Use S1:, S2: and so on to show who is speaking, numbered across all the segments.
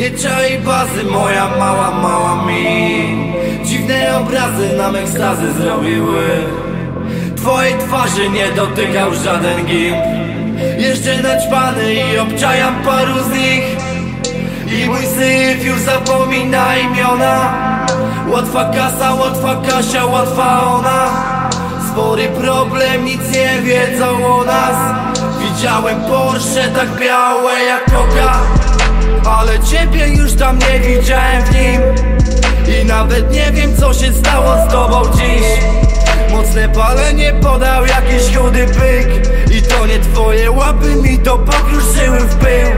S1: Nie czai bazy, moja mała, mała mi. Dziwne obrazy nam ekstazy zrobiły. Twojej twarzy nie dotykał żaden gimp Jeszcze naćpany i obczajam paru z nich. I mój syf już zapomina imiona. Łatwa kasa, łatwa Kasia, łatwa ona. Spory problem, nic nie wiedzą o nas. Widziałem Porsche tak białe jak koka Ale ciebie już tam nie widziałem w nim. I nawet nie wiem co się stało z tobą dziś. Mocne palenie podał jakiś chudy byk. I to nie twoje łapy mi to pokruszyły w pył.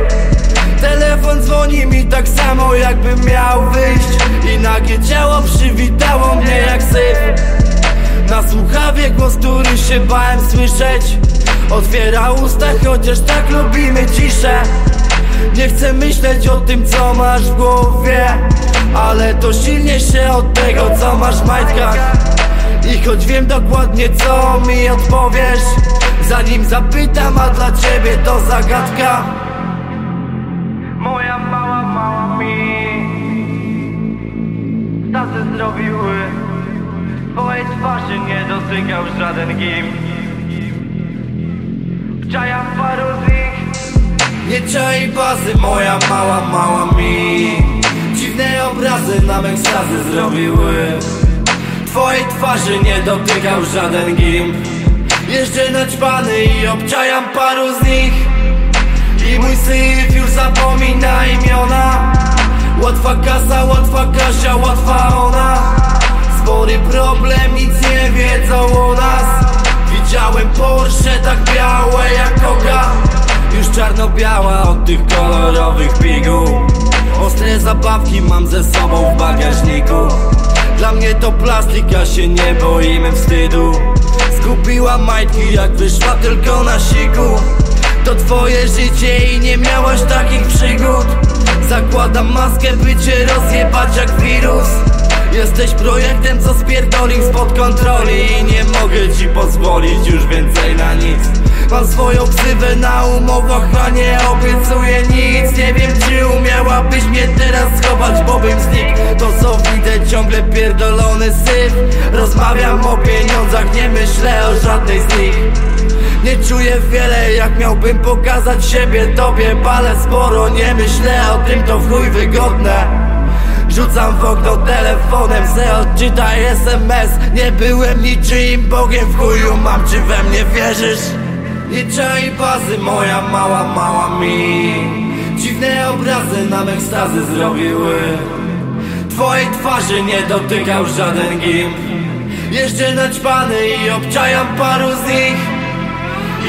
S1: Telefon dzwoni mi tak samo jakbym miał wyjść. I nagie ciało przywitało mnie jak syf. Na słuchawie głos, który się bałem słyszeć. Otwiera usta, chociaż tak lubimy ciszę Nie chcę myśleć o tym, co masz w głowie Ale to silniejsze od tego, co masz w majtkach. I choć wiem dokładnie, co mi odpowiesz Zanim zapytam, a dla ciebie to zagadka. Moja mała, mała mi Tacy zrobiły. Twojej twarzy nie dotykał żaden gim Nie czai bazy, moja mała, mała mi. Dziwne obrazy nam ekstazy zrobiły. Twojej twarzy nie dotykał żaden gim. Jeszcze naćpany i obczajam paru z nich. I mój syf już zapomina imiona. Łatwa kasa, łatwa Kasia, łatwa ona. Spory problem, nic nie wiedzą o nas. Widziałem Czarno-biała od tych kolorowych piguł. Ostre zabawki mam ze sobą w bagażniku. Dla mnie to plastika, się nie boimy wstydu. Skupiła majtki jak wyszła tylko na siku. To twoje życie i nie miałaś takich przygód. Zakładam maskę, by cię rozjebać jak wirus. Jesteś projektem, co spierdolił spod kontroli. I nie mogę ci pozwolić już więcej Mam swoją ksywę na umowach, a nie obiecuję nic. Nie wiem czy umiałabyś mnie teraz schować, bo bym znikł. To co widzę ciągle pierdolony syf. Rozmawiam o pieniądzach, nie myślę o żadnej z nich. Nie czuję wiele jak miałbym pokazać siebie tobie. Palę sporo, nie myślę o tym to chuj wygodne. Rzucam w okno telefonem, se odczytaj SMS Nie byłem niczym Bogiem w chuju mam, czy we mnie wierzysz? Nie czai bazy, moja mała, mała mi. Dziwne obrazy nam ekstazy zrobiły. Twojej twarzy nie dotykał żaden gimp. Jeszcze naćpany i obczajam paru z nich.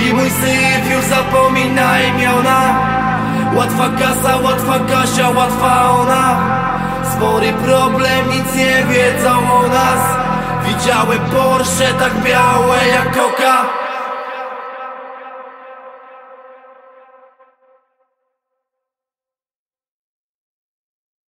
S1: I mój syf już zapomina imiona. Łatwa kasa, łatwa Kasia, łatwa ona. Spory problem, nic nie wiedzą o nas. Widziałem Porsche tak białe jak koka